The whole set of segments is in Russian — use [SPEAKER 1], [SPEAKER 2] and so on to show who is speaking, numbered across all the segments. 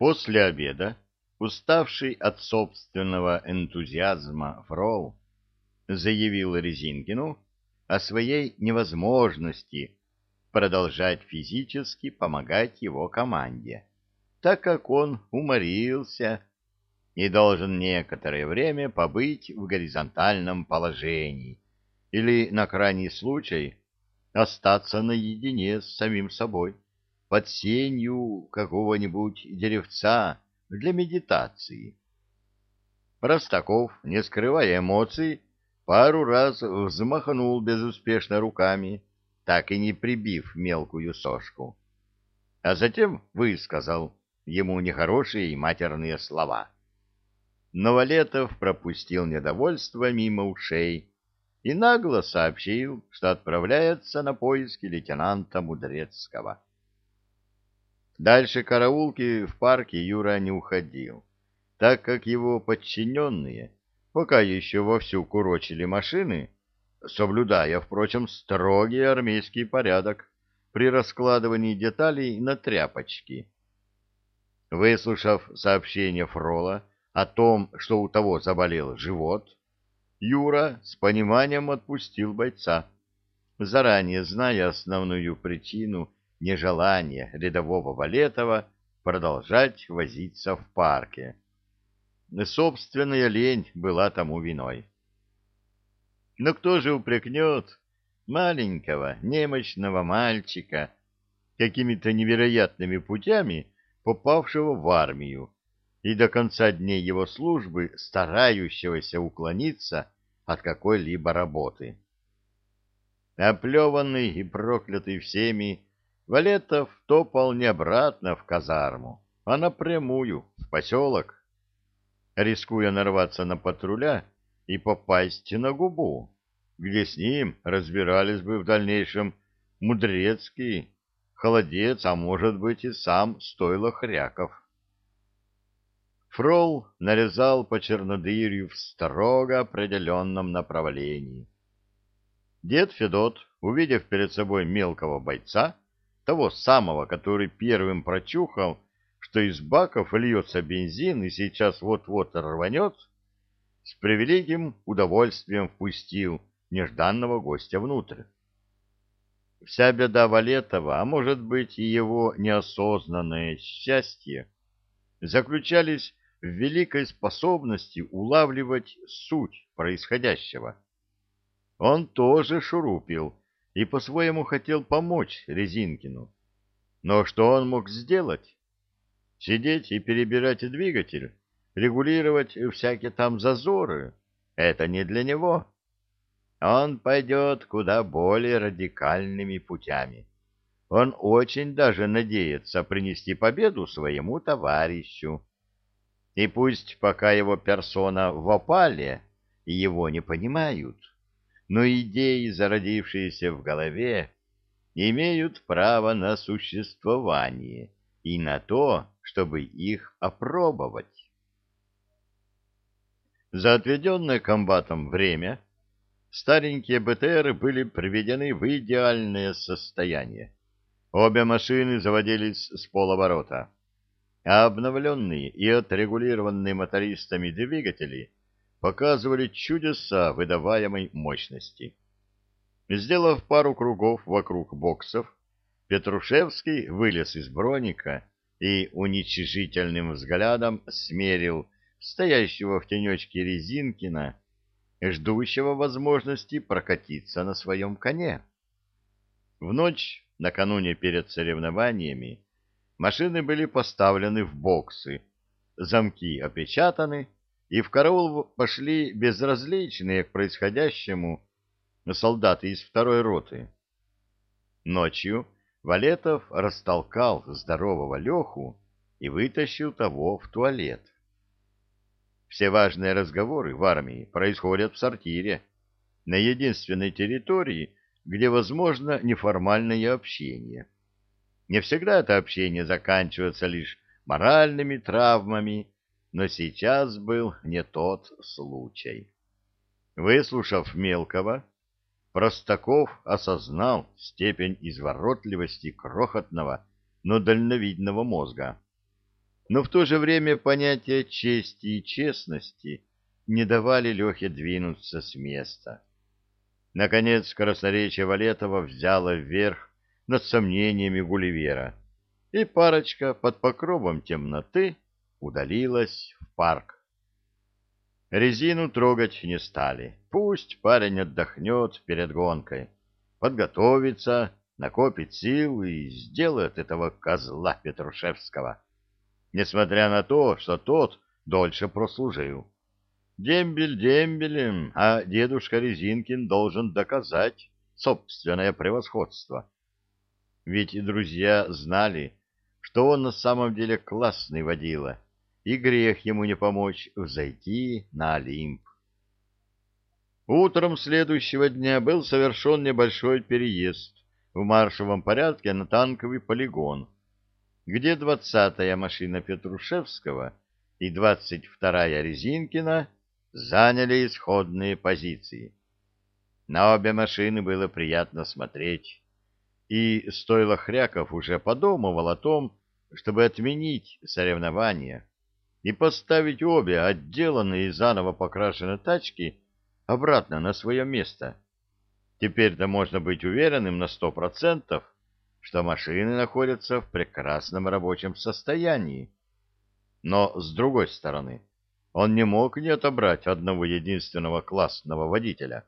[SPEAKER 1] После обеда, уставший от собственного энтузиазма Фрол, заявил Резинкину о своей невозможности продолжать физически помогать его команде, так как он уморился и должен некоторое время побыть в горизонтальном положении или, на крайний случай, остаться наедине с самим собой под сенью какого-нибудь деревца для медитации. Простаков, не скрывая эмоций, пару раз взмахнул безуспешно руками, так и не прибив мелкую сошку. А затем высказал ему нехорошие и матерные слова. Но Валетов пропустил недовольство мимо ушей и нагло сообщил, что отправляется на поиски лейтенанта Мудрецкого. Дальше караулки в парке Юра не уходил, так как его подчиненные пока еще вовсю курочили машины, соблюдая, впрочем, строгий армейский порядок при раскладывании деталей на тряпочки. Выслушав сообщение Фрола о том, что у того заболел живот, Юра с пониманием отпустил бойца, заранее зная основную причину нежелания рядового Валетова продолжать возиться в парке. Собственная лень была тому виной. Но кто же упрекнет маленького, немощного мальчика, какими-то невероятными путями попавшего в армию и до конца дней его службы старающегося уклониться от какой-либо работы. Оплеванный и проклятый всеми, Валетов топал не обратно в казарму, а напрямую в поселок, рискуя нарваться на патруля и попасть на губу, где с ним разбирались бы в дальнейшем Мудрецкий, Холодец, а может быть и сам Стойло Хряков. Фрол нарезал по чернодырью в строго определенном направлении. Дед Федот, увидев перед собой мелкого бойца, того самого, который первым прочухал, что из баков льется бензин и сейчас вот-вот рванет, с превеликим удовольствием впустил нежданного гостя внутрь. Вся беда Валетова, а может быть и его неосознанное счастье, заключались в великой способности улавливать суть происходящего. Он тоже шурупил и по-своему хотел помочь Резинкину. Но что он мог сделать? Сидеть и перебирать двигатель, регулировать всякие там зазоры — это не для него. Он пойдет куда более радикальными путями. Он очень даже надеется принести победу своему товарищу. И пусть пока его персона в опале, его не понимают, но идеи, зародившиеся в голове, имеют право на существование и на то, чтобы их опробовать. За отведенное комбатом время старенькие БТРы были приведены в идеальное состояние. Обе машины заводились с полоборота а обновленные и отрегулированные мотористами двигатели показывали чудеса выдаваемой мощности. Сделав пару кругов вокруг боксов, Петрушевский вылез из броника и уничижительным взглядом смерил стоящего в тенечке Резинкина, ждущего возможности прокатиться на своем коне. В ночь, накануне перед соревнованиями, Машины были поставлены в боксы, замки опечатаны, и в караул пошли безразличные к происходящему солдаты из второй роты. Ночью Валетов растолкал здорового Леху и вытащил того в туалет. Все важные разговоры в армии происходят в сортире, на единственной территории, где возможно неформальное общение. Не всегда это общение заканчивается лишь моральными травмами, но сейчас был не тот случай. Выслушав мелкого, Простаков осознал степень изворотливости крохотного, но дальновидного мозга. но в то же время понятия чести и честности не давали Лехе двинуться с места. Наконец красноречие Валетова взяло вверх над сомнениями Гулливера, и парочка под покровом темноты удалилась в парк. Резину трогать не стали. Пусть парень отдохнет перед гонкой, подготовится, накопит сил и сделает этого козла Петрушевского, несмотря на то, что тот дольше прослужил. Дембель дембелем, а дедушка Резинкин должен доказать собственное превосходство. Ведь друзья знали, что он на самом деле классный водила, и грех ему не помочь взойти на Олимп. Утром следующего дня был совершен небольшой переезд в маршевом порядке на танковый полигон, где двадцатая машина Петрушевского и двадцать вторая Резинкина заняли исходные позиции. На обе машины было приятно смотреть, и стоило Хряков уже подумывал о том, чтобы отменить соревнования и поставить обе отделанные и заново покрашенные тачки обратно на свое место. Теперь-то можно быть уверенным на сто процентов, что машины находятся в прекрасном рабочем состоянии. Но, с другой стороны, он не мог не отобрать одного единственного классного водителя.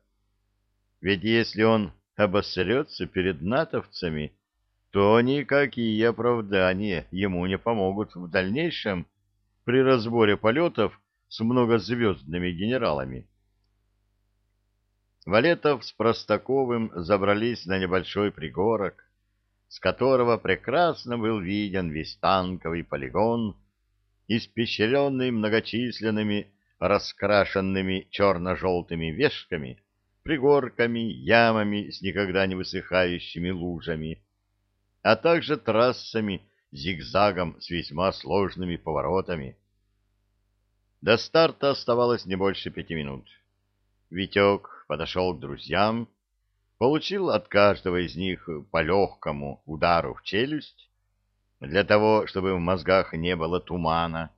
[SPEAKER 1] Ведь если он обосрется перед натовцами, то никакие оправдания ему не помогут в дальнейшем при разборе полетов с многозвездными генералами. Валетов с Простаковым забрались на небольшой пригорок, с которого прекрасно был виден весь танковый полигон испещренный многочисленными раскрашенными черно-желтыми вешками, пригорками, ямами с никогда не высыхающими лужами, а также трассами зигзагом с весьма сложными поворотами. До старта оставалось не больше пяти минут. Витек подошел к друзьям, получил от каждого из них по легкому удару в челюсть для того, чтобы в мозгах не было тумана,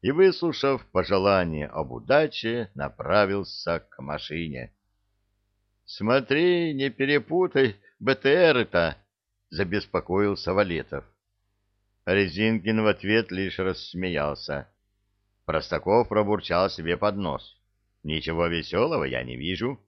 [SPEAKER 1] и, выслушав пожелание об удаче, направился к машине. — Смотри, не перепутай БТР-то! — забеспокоился Валетов. Резинкин в ответ лишь рассмеялся. Простаков пробурчал себе под нос. — Ничего веселого я не вижу.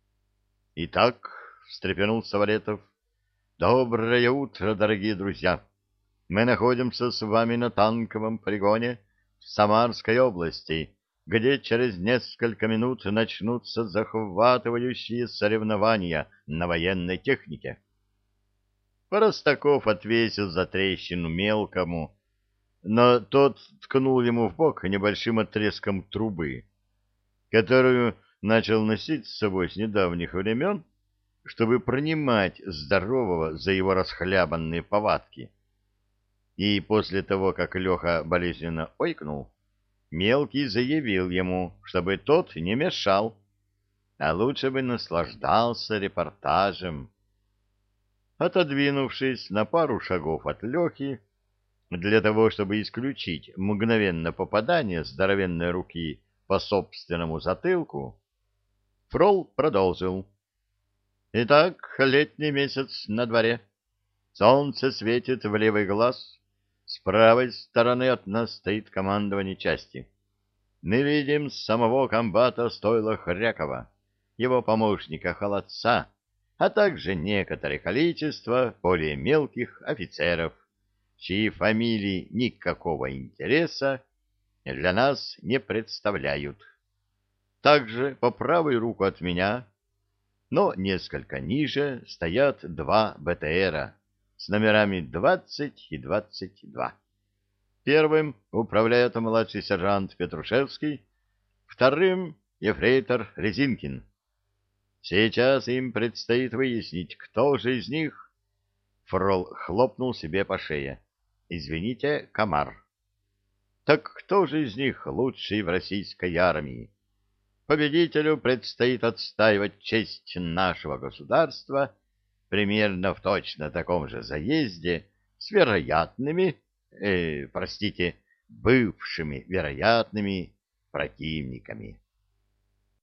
[SPEAKER 1] — Итак, — встрепенулся Валетов, — доброе утро, дорогие друзья! — мы находимся с вами на танковом полигоне в Самарской области, где через несколько минут начнутся захватывающие соревнования на военной технике. Простаков отвесил за трещину мелкому, но тот ткнул ему в бок небольшим отрезком трубы, которую начал носить с собой с недавних времен, чтобы принимать здорового за его расхлябанные повадки и после того, как Леха болезненно ойкнул, Мелкий заявил ему, чтобы тот не мешал, а лучше бы наслаждался репортажем. Отодвинувшись на пару шагов от Лехи, для того, чтобы исключить мгновенно попадание здоровенной руки по собственному затылку, Фрол продолжил. «Итак, летний месяц на дворе. Солнце светит в левый глаз, с правой стороны от нас стоит командование части. Мы видим самого комбата стойла Хрякова, его помощника Холодца, а также некоторое количество более мелких офицеров, чьи фамилии никакого интереса для нас не представляют. Также по правой руку от меня, но несколько ниже, стоят два БТРа с номерами 20 и 22. Первым управляет младший сержант Петрушевский, вторым — ефрейтор Резинкин. Сейчас им предстоит выяснить, кто же из них... Фрол хлопнул себе по шее. Извините, комар. Так кто же из них лучший в российской армии? Победителю предстоит отстаивать честь нашего государства примерно в точно таком же заезде с вероятными э, простите, бывшими вероятными противниками.